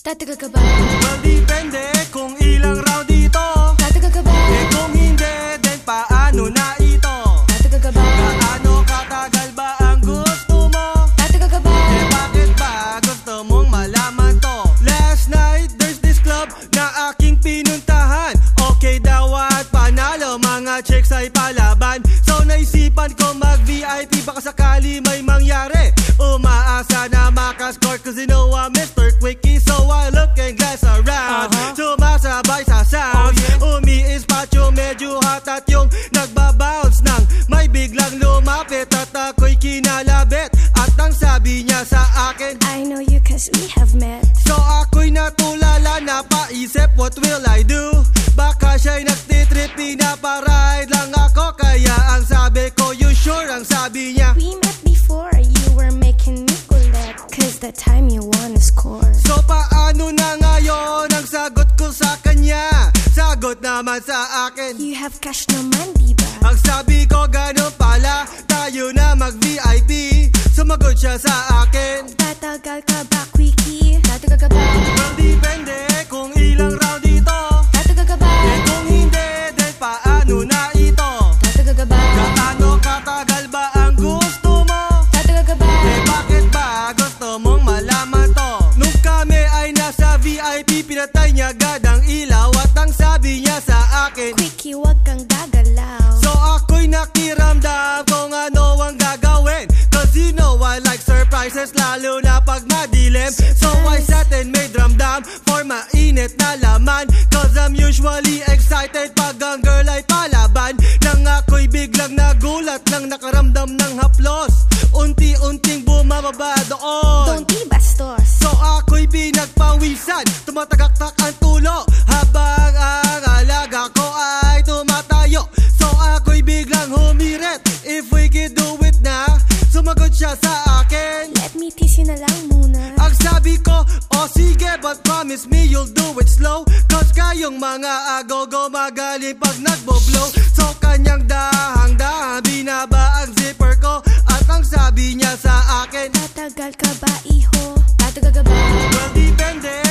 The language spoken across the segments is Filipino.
Tatagal ka ba? Well, depende kung ilang round dito Tatagal ka ba? Eh kung hindi, then paano na ito? Tatagal ka ba? Gaano katagal ba ang gusto mo? Tatagal ka ba? Eh bakit ba gusto mong malaman to? Last night, there's this club na aking pinuntahan Okay daw at panalo, mga chicks ay palaban So naisipan ko mag-VIP baka sakali may mangyari Umaasa na makascore cause you know I'm Mr. Quickie So I look and glance around Uh-huh. Sumasabay sa sound Oh, yeah. Umiispatyo medyo hot at yung nagbabounce nang May biglang lumapit at ako'y kinalabit. At ang sabi niya sa akin I know you cause we have met. So ako'y natulala na paisip what will I do? Baka siya'y nagtitrip pinaparide lang ako. Kaya ang sabi ko you sure? Ang sabi niya We met before, you were making me kulit Cause that time you wanna score So paano na ngayon ang sagot ko sa kanya Sagot naman sa akin You have cash naman, diba? Ang lalo na pag madilim. So I sat and made ramdam for mainit na laman. Cause I'm usually excited pag ang girl ay palaban. Nang ako'y biglang nagulat nang nakaramdam ng haplos. Unti-unting bumababa doon. Don't be bastos. So ako'y pinagpawisan. Tumatagaktak ang tulo. Habang ang alaga ko ay tumatayo. So ako'y biglang humirit. If we could do it na Sumagot siya sa ko, oh sige But promise me you'll do it slow Cause kayong mga agogo Magaling pag nagbo-blow So kanyang dahang-dahang Binaba ang zipper ko At ang sabi niya sa akin Tatagal ka ba, iho? Tatagal ka ba? Well, depende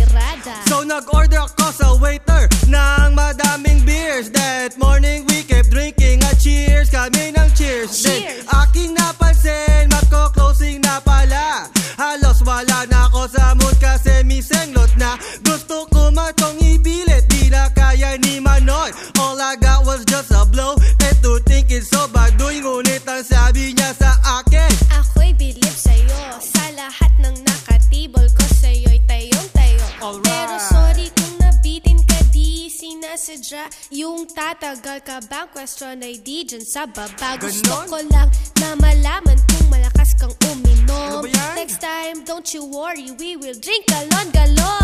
birada So nag-order ako sa waiter Ng madaming sinasadya Yung tatagal ka bang question ay di dyan sa baba Gusto Ganon? ko lang na malaman kung malakas kang uminom Ano? Next time, don't you worry, we will drink galon-galon